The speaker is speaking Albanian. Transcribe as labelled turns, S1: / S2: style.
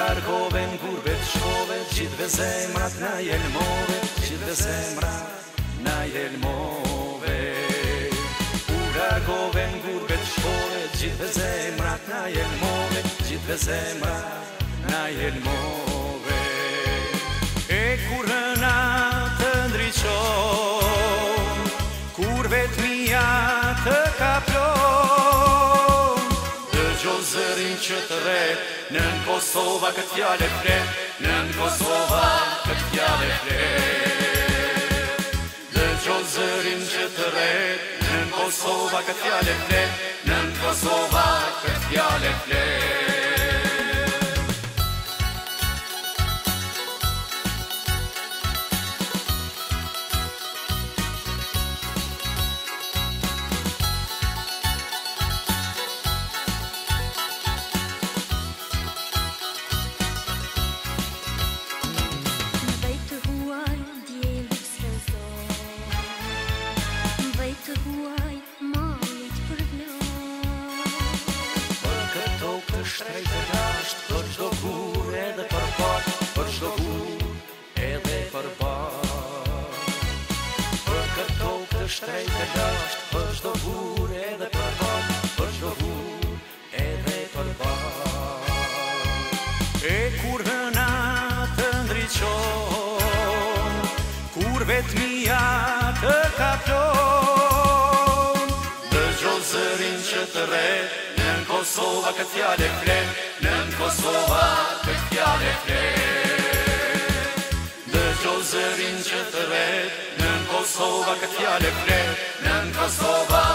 S1: Largove në gurbet shkove, gjithve zemrat na jelmove, gjithve zemrat na jelmove. U largove në gurbet shkove, gjithve na gjithve zemrat na jelmove.
S2: që Në në Kosova këtë fjale fre Në në Kosova këtë fjale fre Dhe që zërin që të re Në në Kosova këtë fjale fre Në në Kosova këtë fjale fre
S1: shtrejt e gasht Për shdo bur e për bat Për shdo bur edhe dhe
S2: për E kur hëna të ndriqon Kur vetëmija të kaplon Dë gjozërin që të re Në në Kosova këtë fjale flen Në në Kosova këtë fjale flen Dë gjozërin që të re
S1: vakët fjale fre Nën Kosova